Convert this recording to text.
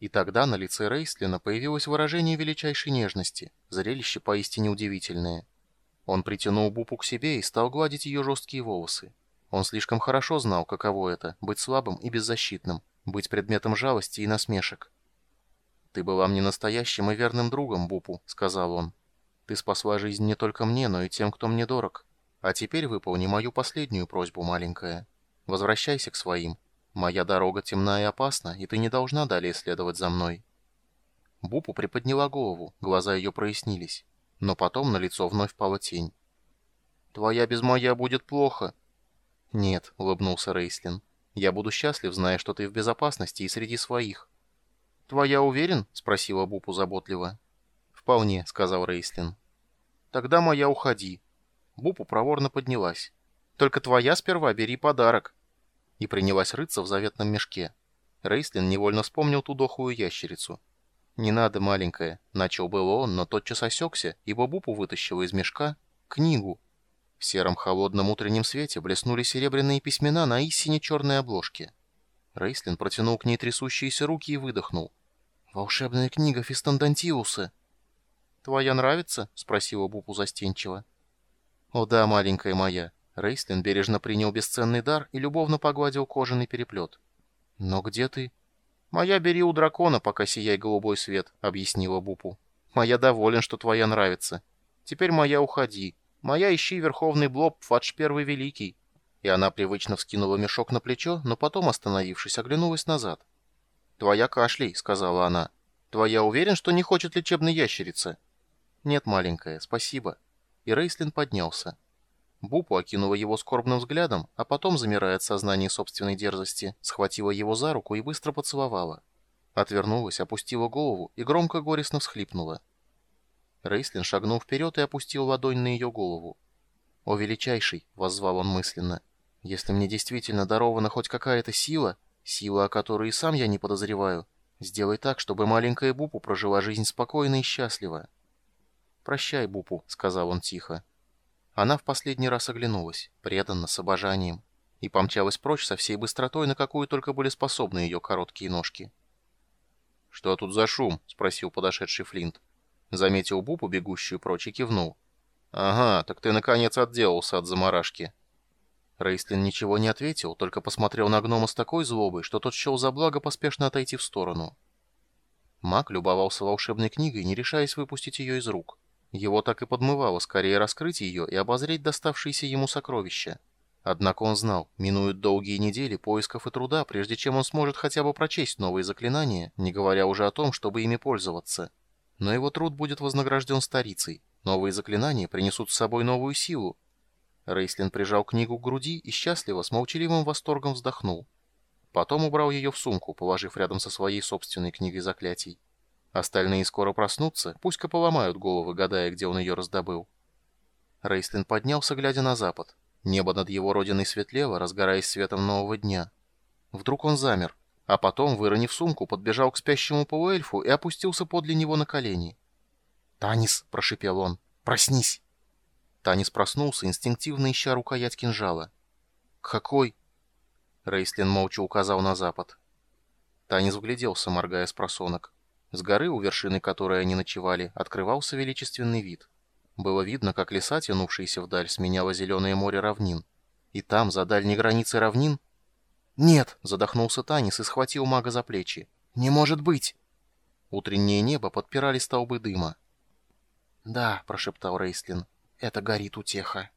И тогда на лице Рейслина появилось выражение величайшей нежности, зрелище поистине удивительное. Он притянул Бупу к себе и стал гладить ее жесткие волосы. Он слишком хорошо знал, каково это — быть слабым и беззащитным, быть предметом жалости и насмешек. «Ты была мне настоящим и верным другом, Бупу», — сказал он. «Ты спасла жизнь не только мне, но и тем, кто мне дорог. А теперь выполни мою последнюю просьбу, маленькая. Возвращайся к своим. Моя дорога темна и опасна, и ты не должна далее следовать за мной». Бупу приподняла голову, глаза ее прояснились. Но потом на лицо вновь пала тень. «Твоя без моя будет плохо», «Нет», — улыбнулся Рейслин. «Я буду счастлив, зная, что ты в безопасности и среди своих». «Твоя уверен?» — спросила Бупу заботливо. «Вполне», — сказал Рейслин. «Тогда моя уходи». Бупу проворно поднялась. «Только твоя сперва бери подарок». И принялась рыться в заветном мешке. Рейслин невольно вспомнил ту дохлую ящерицу. «Не надо, маленькая», — начал было он, но тотчас осекся, ибо Бупу вытащила из мешка книгу. В сером холодном утреннем свете блеснули серебряные письмена на истине черной обложке. Рейслин протянул к ней трясущиеся руки и выдохнул. «Волшебная книга Фистандантиуса!» «Твоя нравится?» — спросила Бупу застенчиво. «О да, маленькая моя!» Рейслин бережно принял бесценный дар и любовно погладил кожаный переплет. «Но где ты?» «Моя бери у дракона, пока сияй голубой свет», — объяснила Бупу. «Моя доволен, что твоя нравится. Теперь моя уходи. Моя ищи Верховный Блоб, Фадж Первый Великий». И она привычно вскинула мешок на плечо, но потом, остановившись, оглянулась назад. «Твоя кашлей», — сказала она. «Твоя уверен, что не хочет лечебной ящерицы?» «Нет, маленькая, спасибо». И Рейслин поднялся. Бупу окинула его скорбным взглядом, а потом, замирая от сознания собственной дерзости, схватила его за руку и быстро поцеловала. Отвернулась, опустила голову и громко горестно всхлипнула. Рейслин шагнул вперед и опустил ладонь на ее голову. «О, величайший!» — воззвал он мысленно. «Если мне действительно дарована хоть какая-то сила, сила, о которой и сам я не подозреваю, сделай так, чтобы маленькая Бупу прожила жизнь спокойно и счастливо». «Прощай, Бупу», — сказал он тихо. Она в последний раз оглянулась, преданно, с обожанием, и помчалась прочь со всей быстротой, на какую только были способны ее короткие ножки. «Что тут за шум?» — спросил подошедший Флинт. Заметил Бупу, бегущую прочь, и кивнул. «Ага, так ты наконец отделался от заморашки». Рейстлин ничего не ответил, только посмотрел на гнома с такой злобой, что тот счел за благо поспешно отойти в сторону. Маг любовался волшебной книгой, не решаясь выпустить ее из рук. Его так и подмывало скорее раскрыть ее и обозреть доставшиеся ему сокровища. Однако он знал, минуют долгие недели поисков и труда, прежде чем он сможет хотя бы прочесть новые заклинания, не говоря уже о том, чтобы ими пользоваться. Но его труд будет вознагражден старицей. Новые заклинания принесут с собой новую силу. Рейслин прижал книгу к груди и счастливо, с молчаливым восторгом вздохнул. Потом убрал ее в сумку, положив рядом со своей собственной книгой заклятий. Остальные скоро проснутся, пусть-ка поломают головы, гадая, где он ее раздобыл. Рейслин поднялся, глядя на запад. Небо над его родиной светлело, разгораясь светом нового дня. Вдруг он замер. А потом, выронив сумку, подбежал к спящему полуэльфу и опустился подле него на колени. «Танис!» — прошипел он. «Проснись!» Танис проснулся, инстинктивно ища рукоять кинжала. «Какой?» Рейслин молча указал на запад. Танис вгляделся, моргая с просонок. С горы, у вершины которой они ночевали, открывался величественный вид. Было видно, как леса, тянувшиеся вдаль, сменяло зеленое море равнин. И там, за дальней границей равнин, «Нет!» — задохнулся Танис и схватил мага за плечи. «Не может быть!» Утреннее небо подпирали столбы дыма. «Да», — прошептал Рейслин, — «это горит утеха».